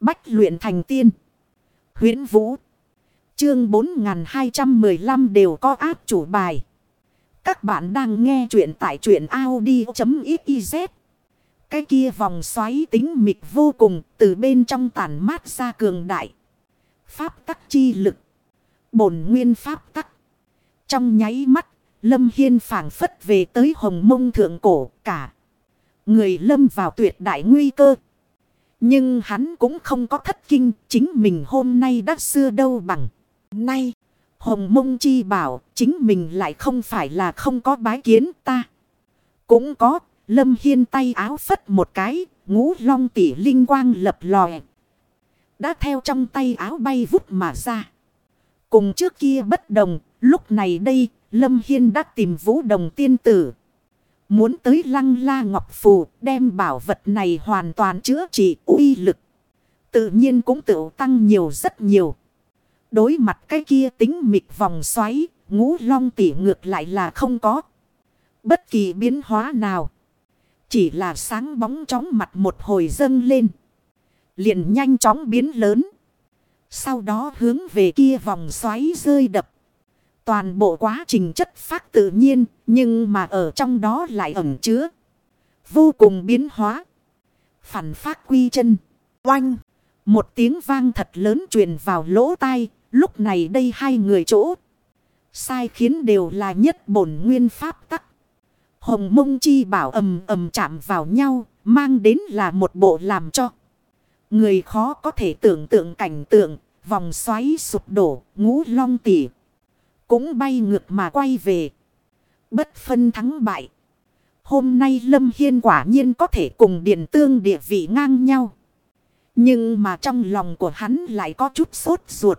Bách luyện thành tiên. huyễn Vũ. Chương 4215 đều có áp chủ bài. Các bạn đang nghe truyện tại truyện Audi.xyz. Cái kia vòng xoáy tính mịch vô cùng từ bên trong tàn mát ra cường đại. Pháp tắc chi lực. Bổn nguyên pháp tắc. Trong nháy mắt, Lâm Hiên phảng phất về tới hồng mông thượng cổ cả. Người lâm vào tuyệt đại nguy cơ. Nhưng hắn cũng không có thất kinh, chính mình hôm nay đã xưa đâu bằng. Nay, Hồng Mông Chi bảo, chính mình lại không phải là không có bái kiến ta. Cũng có, Lâm Hiên tay áo phất một cái, ngũ long tỷ linh quang lập lòe. Đã theo trong tay áo bay vút mà ra. Cùng trước kia bất đồng, lúc này đây, Lâm Hiên đã tìm vũ đồng tiên tử. Muốn tới lăng la ngọc phù đem bảo vật này hoàn toàn chữa trị uy lực. Tự nhiên cũng tự tăng nhiều rất nhiều. Đối mặt cái kia tính mịt vòng xoáy, ngũ long tỉ ngược lại là không có. Bất kỳ biến hóa nào. Chỉ là sáng bóng chóng mặt một hồi dâng lên. Liền nhanh chóng biến lớn. Sau đó hướng về kia vòng xoáy rơi đập. Toàn bộ quá trình chất phát tự nhiên, nhưng mà ở trong đó lại ẩn chứa. Vô cùng biến hóa. Phản phát quy chân. Oanh. Một tiếng vang thật lớn truyền vào lỗ tai. Lúc này đây hai người chỗ. Sai khiến đều là nhất bổn nguyên pháp tắc. Hồng mông chi bảo ầm ầm chạm vào nhau. Mang đến là một bộ làm cho. Người khó có thể tưởng tượng cảnh tượng. Vòng xoáy sụp đổ. Ngũ long tỉ cũng bay ngược mà quay về. Bất phân thắng bại. Hôm nay Lâm Hiên quả nhiên có thể cùng Điện Tương địa vị ngang nhau. Nhưng mà trong lòng của hắn lại có chút sốt ruột.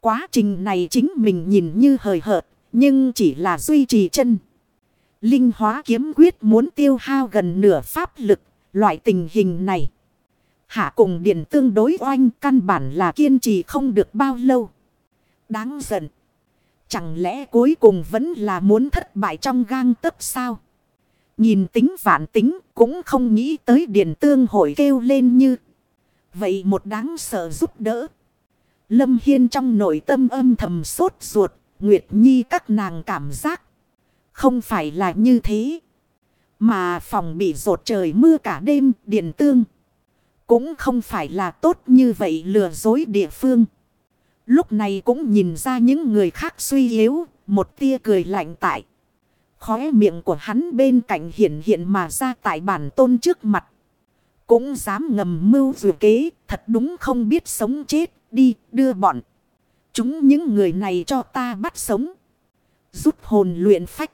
Quá trình này chính mình nhìn như hời hợt, nhưng chỉ là duy trì chân. Linh hóa kiếm quyết muốn tiêu hao gần nửa pháp lực, loại tình hình này. Hạ cùng điện tương đối oanh căn bản là kiên trì không được bao lâu. Đáng giận. Chẳng lẽ cuối cùng vẫn là muốn thất bại trong gang tấc sao? Nhìn tính vạn tính cũng không nghĩ tới điển tương hội kêu lên như. Vậy một đáng sợ giúp đỡ. Lâm Hiên trong nội tâm âm thầm sốt ruột. Nguyệt Nhi, các nàng cảm giác. Không phải là như thế. Mà phòng bị rột trời mưa cả đêm điển tương. Cũng không phải là tốt như vậy lừa dối địa phương. Lúc này cũng nhìn ra những người khác suy yếu, một tia cười lạnh tại. Khóe miệng của hắn bên cạnh hiện hiện mà ra tại bản tôn trước mặt. Cũng dám ngầm mưu dù kế, thật đúng không biết sống chết, đi đưa bọn. Chúng những người này cho ta bắt sống. Rút hồn luyện phách.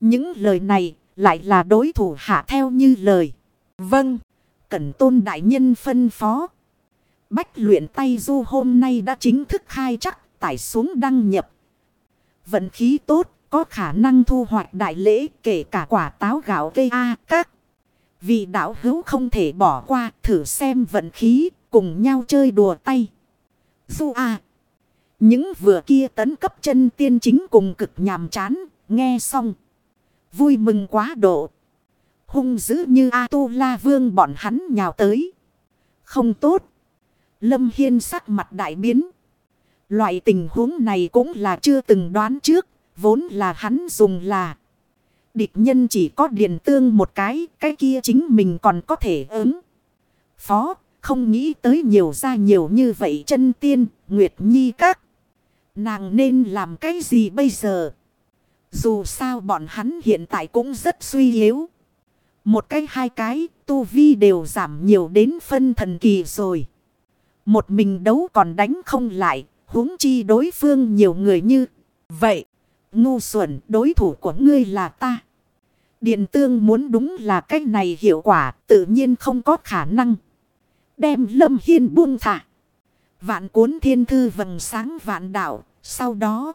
Những lời này lại là đối thủ hạ theo như lời. Vâng, cẩn tôn đại nhân phân phó. Bách luyện tay du hôm nay đã chính thức khai chắc, tải xuống đăng nhập. Vận khí tốt, có khả năng thu hoạch đại lễ, kể cả quả táo gạo cây A các. Vì đạo hữu không thể bỏ qua, thử xem vận khí, cùng nhau chơi đùa tay. Du A. Những vừa kia tấn cấp chân tiên chính cùng cực nhàm chán, nghe xong. Vui mừng quá độ. Hung dữ như A-tu-la vương bọn hắn nhào tới. Không tốt. Lâm Hiên sắc mặt đại biến. Loại tình huống này cũng là chưa từng đoán trước. Vốn là hắn dùng là. Địch nhân chỉ có điện tương một cái. Cái kia chính mình còn có thể ứng. Phó. Không nghĩ tới nhiều ra nhiều như vậy chân tiên. Nguyệt Nhi các. Nàng nên làm cái gì bây giờ? Dù sao bọn hắn hiện tại cũng rất suy yếu. Một cái hai cái, tu vi đều giảm nhiều đến phân thần kỳ rồi. Một mình đấu còn đánh không lại, huống chi đối phương nhiều người như. Vậy, ngu xuẩn đối thủ của ngươi là ta. Điện tương muốn đúng là cách này hiệu quả tự nhiên không có khả năng. Đem lâm hiên buông thả. Vạn cuốn thiên thư vầng sáng vạn đạo, sau đó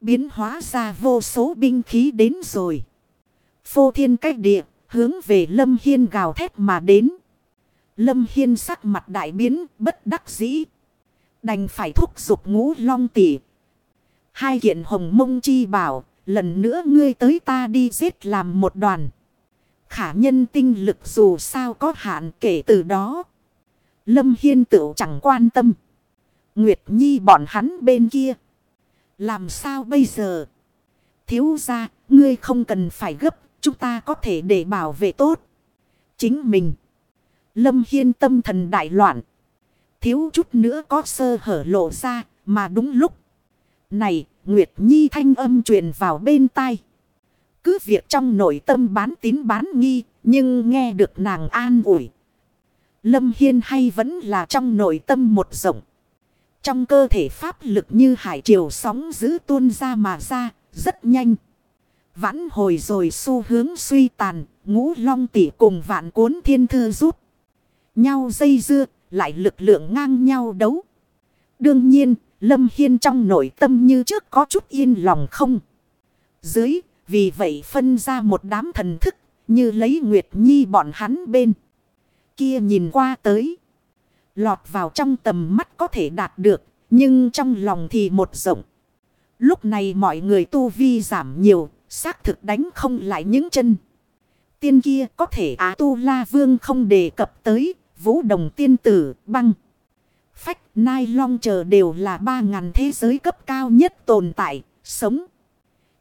biến hóa ra vô số binh khí đến rồi. Phô thiên cách địa, hướng về lâm hiên gào thét mà đến. Lâm Hiên sắc mặt đại biến, bất đắc dĩ. Đành phải thúc giục ngũ long tỷ. Hai kiện hồng mông chi bảo, lần nữa ngươi tới ta đi giết làm một đoàn. Khả nhân tinh lực dù sao có hạn kể từ đó. Lâm Hiên tự chẳng quan tâm. Nguyệt Nhi bọn hắn bên kia. Làm sao bây giờ? Thiếu ra, ngươi không cần phải gấp, chúng ta có thể để bảo vệ tốt. Chính mình. Lâm Hiên tâm thần đại loạn. Thiếu chút nữa có sơ hở lộ ra, mà đúng lúc. Này, Nguyệt Nhi thanh âm truyền vào bên tai. Cứ việc trong nội tâm bán tín bán nghi, nhưng nghe được nàng an ủi. Lâm Hiên hay vẫn là trong nội tâm một rộng. Trong cơ thể pháp lực như hải triều sóng giữ tuôn ra mà ra, rất nhanh. Vãn hồi rồi xu hướng suy tàn, ngũ long tỷ cùng vạn cuốn thiên thư rút. Nhau dây dưa, lại lực lượng ngang nhau đấu. Đương nhiên, Lâm Hiên trong nội tâm như trước có chút yên lòng không. Dưới, vì vậy phân ra một đám thần thức, như lấy Nguyệt Nhi bọn hắn bên. Kia nhìn qua tới. Lọt vào trong tầm mắt có thể đạt được, nhưng trong lòng thì một rộng. Lúc này mọi người tu vi giảm nhiều, xác thực đánh không lại những chân. Tiên kia có thể Á Tu La Vương không đề cập tới, vũ đồng tiên tử, băng. Phách, Nai Long chờ đều là ba ngàn thế giới cấp cao nhất tồn tại, sống.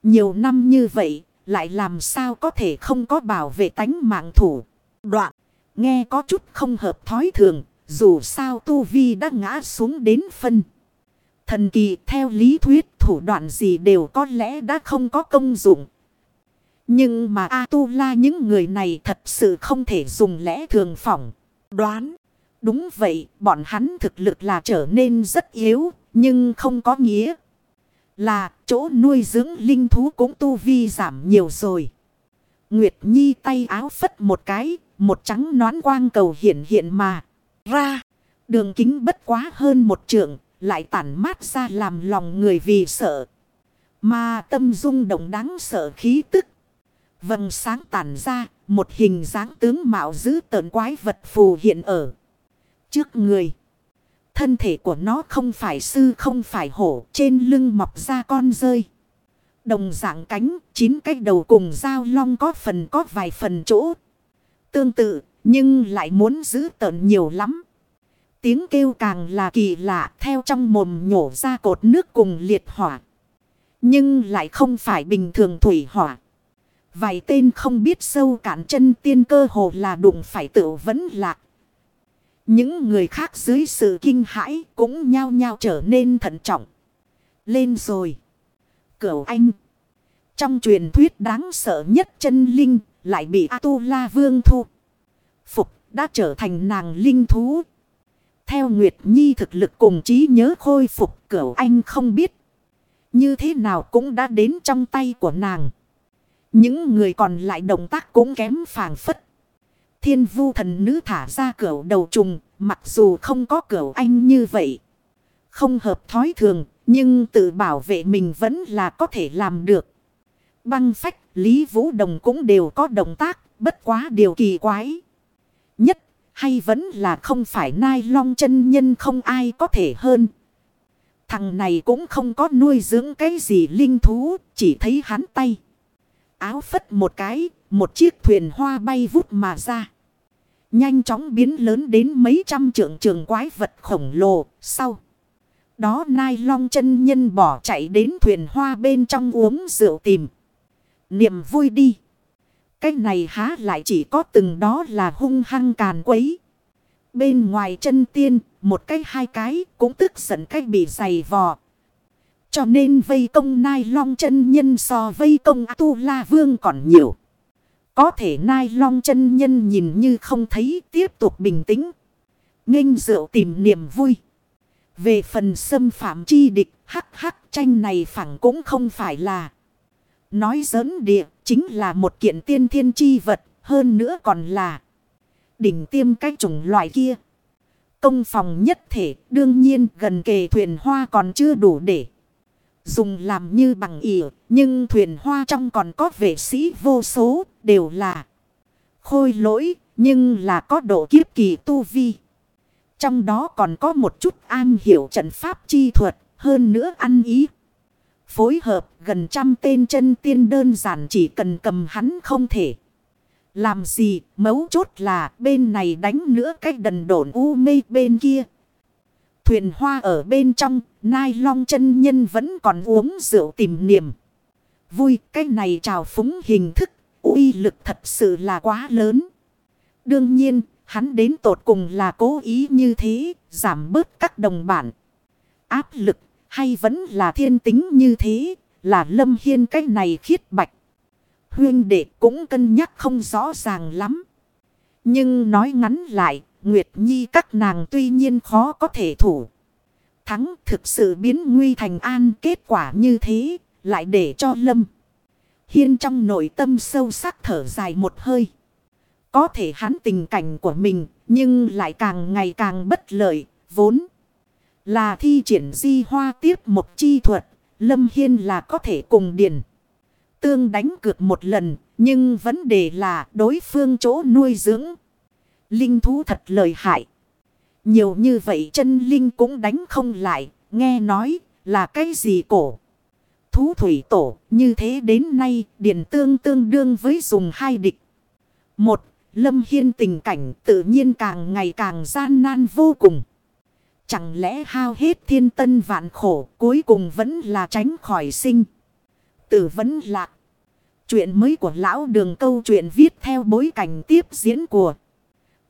Nhiều năm như vậy, lại làm sao có thể không có bảo vệ tánh mạng thủ. Đoạn, nghe có chút không hợp thói thường, dù sao Tu Vi đã ngã xuống đến phân. Thần kỳ theo lý thuyết thủ đoạn gì đều có lẽ đã không có công dụng. Nhưng mà A-tu-la những người này thật sự không thể dùng lẽ thường phỏng. Đoán. Đúng vậy, bọn hắn thực lực là trở nên rất yếu, nhưng không có nghĩa. Là chỗ nuôi dưỡng linh thú cũng tu vi giảm nhiều rồi. Nguyệt Nhi tay áo phất một cái, một trắng nón quang cầu hiện hiện mà. Ra, đường kính bất quá hơn một trượng, lại tản mát ra làm lòng người vì sợ. Mà tâm dung động đáng sợ khí tức. Vầng sáng tản ra, một hình dáng tướng mạo dữ tợn quái vật phù hiện ở trước người. Thân thể của nó không phải sư không phải hổ, trên lưng mọc ra con rơi. Đồng dạng cánh, chín cái đầu cùng dao long có phần có vài phần chỗ. Tương tự, nhưng lại muốn giữ tợn nhiều lắm. Tiếng kêu càng là kỳ lạ theo trong mồm nhổ ra cột nước cùng liệt hỏa. Nhưng lại không phải bình thường thủy hỏa. Vài tên không biết sâu cạn chân tiên cơ hồ là đụng phải tự vấn lạc. Những người khác dưới sự kinh hãi cũng nhao nhao trở nên thận trọng. Lên rồi. Cửu anh. Trong truyền thuyết đáng sợ nhất chân linh lại bị A-tu-la vương thu. Phục đã trở thành nàng linh thú. Theo Nguyệt Nhi thực lực cùng trí nhớ khôi phục, cửu anh không biết. Như thế nào cũng đã đến trong tay của nàng. Những người còn lại động tác cũng kém phàng phất. Thiên vu thần nữ thả ra cửa đầu trùng, mặc dù không có cửa anh như vậy. Không hợp thói thường, nhưng tự bảo vệ mình vẫn là có thể làm được. Băng phách, Lý Vũ Đồng cũng đều có động tác, bất quá điều kỳ quái. Nhất, hay vẫn là không phải nai long chân nhân không ai có thể hơn. Thằng này cũng không có nuôi dưỡng cái gì linh thú, chỉ thấy hắn tay. Áo phất một cái, một chiếc thuyền hoa bay vút mà ra. Nhanh chóng biến lớn đến mấy trăm trượng trường quái vật khổng lồ. Sau đó Nai Long chân nhân bỏ chạy đến thuyền hoa bên trong uống rượu tìm. Niềm vui đi. Cái này há lại chỉ có từng đó là hung hăng càn quấy. Bên ngoài chân tiên, một cái hai cái cũng tức giận cách bị dày vò. Cho nên vây công Nai Long chân nhân so vây công Tu La Vương còn nhiều. Có thể nai long chân nhân nhìn như không thấy, tiếp tục bình tĩnh. nghênh rượu tìm niềm vui. Về phần xâm phạm chi địch, hắc hắc, tranh này phẳng cũng không phải là. Nói giỡn địa, chính là một kiện tiên thiên chi vật, hơn nữa còn là đỉnh tiêm cái chủng loại kia. Công phòng nhất thể, đương nhiên, gần kề thuyền hoa còn chưa đủ để dùng làm như bằng ỉa, nhưng thuyền hoa trong còn có vệ sĩ vô số, đều là khôi lỗi, nhưng là có độ kiếp kỳ tu vi. Trong đó còn có một chút an hiểu trận pháp chi thuật, hơn nữa ăn ý. Phối hợp gần trăm tên chân tiên đơn giản chỉ cần cầm hắn không thể. Làm gì mấu chốt là bên này đánh nữa cách đần đổn u mê bên kia. Thuyền hoa ở bên trong, nai long chân nhân vẫn còn uống rượu tìm niềm. Vui, cái này trào phúng hình thức, uy lực thật sự là quá lớn. Đương nhiên, hắn đến tột cùng là cố ý như thế, giảm bớt các đồng bản. Áp lực, hay vẫn là thiên tính như thế, là lâm hiên cái này khiết bạch. Huyên đệ cũng cân nhắc không rõ ràng lắm. Nhưng nói ngắn lại, Nguyệt Nhi các nàng tuy nhiên khó có thể thủ. Thắng thực sự biến nguy thành an kết quả như thế, lại để cho Lâm. Hiên trong nội tâm sâu sắc thở dài một hơi. Có thể hắn tình cảnh của mình, nhưng lại càng ngày càng bất lợi, vốn. Là thi triển di hoa tiếp một chi thuật, Lâm Hiên là có thể cùng điền. Tương đánh cược một lần, nhưng vấn đề là đối phương chỗ nuôi dưỡng. Linh thú thật lợi hại. Nhiều như vậy chân linh cũng đánh không lại, nghe nói là cái gì cổ. Thú thủy tổ, như thế đến nay, điển tương tương đương với dùng hai địch. Một, Lâm Hiên tình cảnh tự nhiên càng ngày càng gian nan vô cùng. Chẳng lẽ hao hết thiên tân vạn khổ cuối cùng vẫn là tránh khỏi sinh. Tử vẫn lạc. Chuyện mới của lão đường câu chuyện viết theo bối cảnh tiếp diễn của